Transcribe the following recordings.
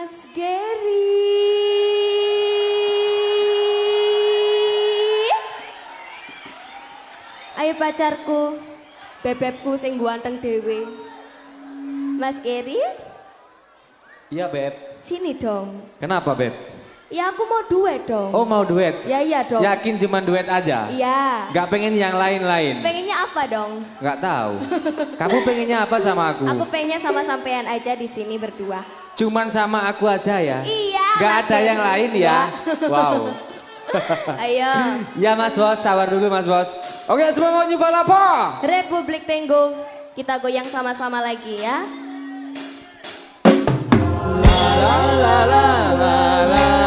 Mas Gary. Ayo pacarku, bebebku sing ganteng dewe. Mas Gary, Iya Beb. sini dong. Kenapa Beb? Ya aku mau duet dong. Oh mau duet? Ya iya dong. Yakin cuman duet aja? Iya. Gak pengen yang lain-lain? Pengennya apa dong? Gak tahu. Kamu pengennya apa sama aku? Aku pengennya sama sampean aja di sini berdua. Cuman sama aku aja ya? Iya. Gak ada Gary. yang lain ya? Wow. Ayo. Ya Mas Bos, sabar dulu Mas Bos. Oke semua mau nyoba apa? Republik Tenggo, kita goyang sama-sama lagi ya. Nyoba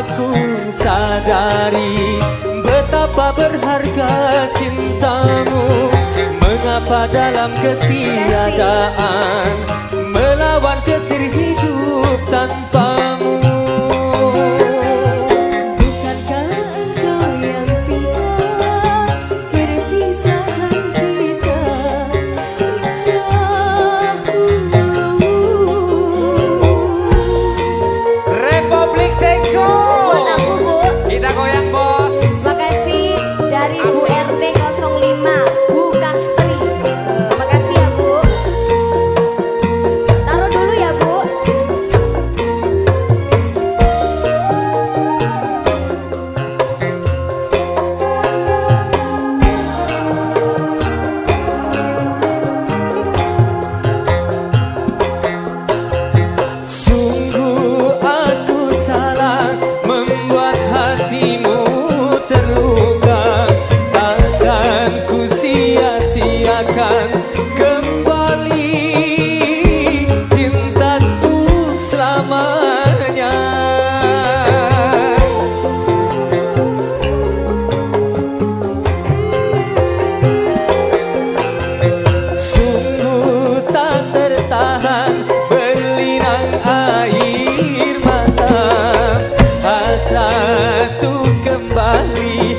aku sadari Betapa berharga cintamu. Mengapa dalam ketiadaan That's jatuh kembali.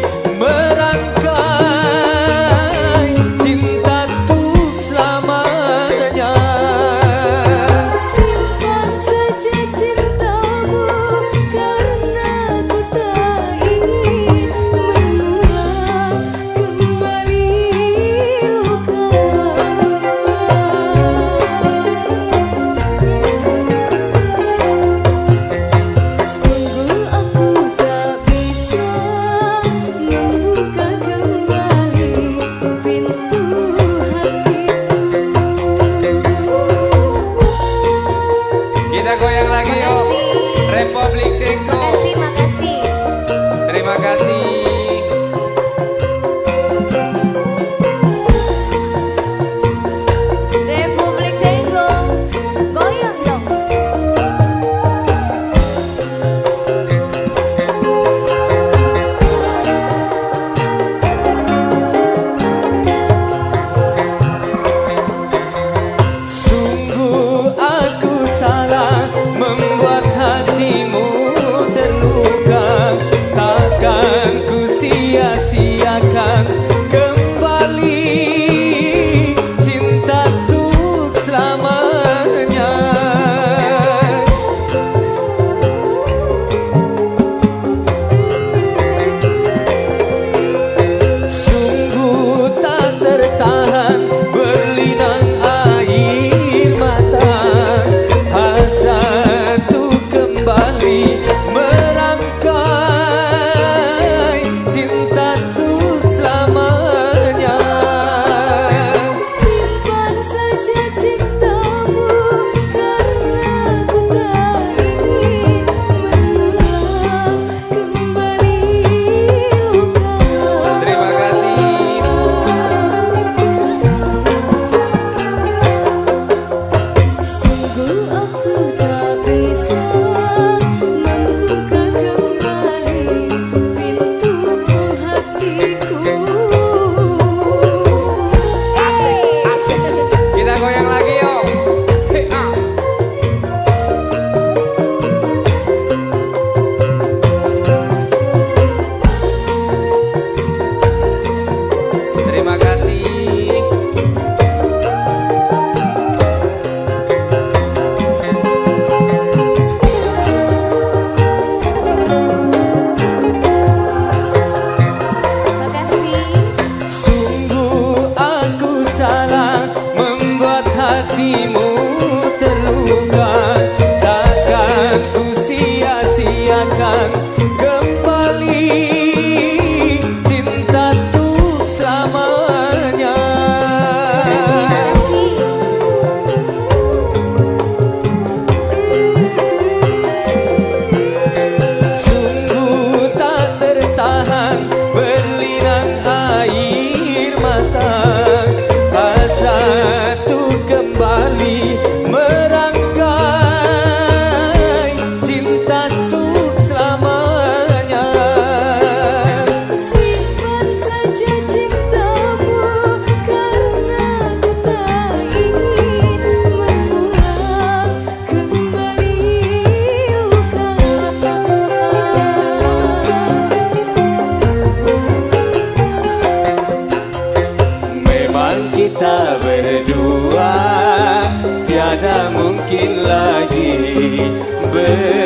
goyang lagi yuk. Republik berdua Tiada mungkin lagi berdua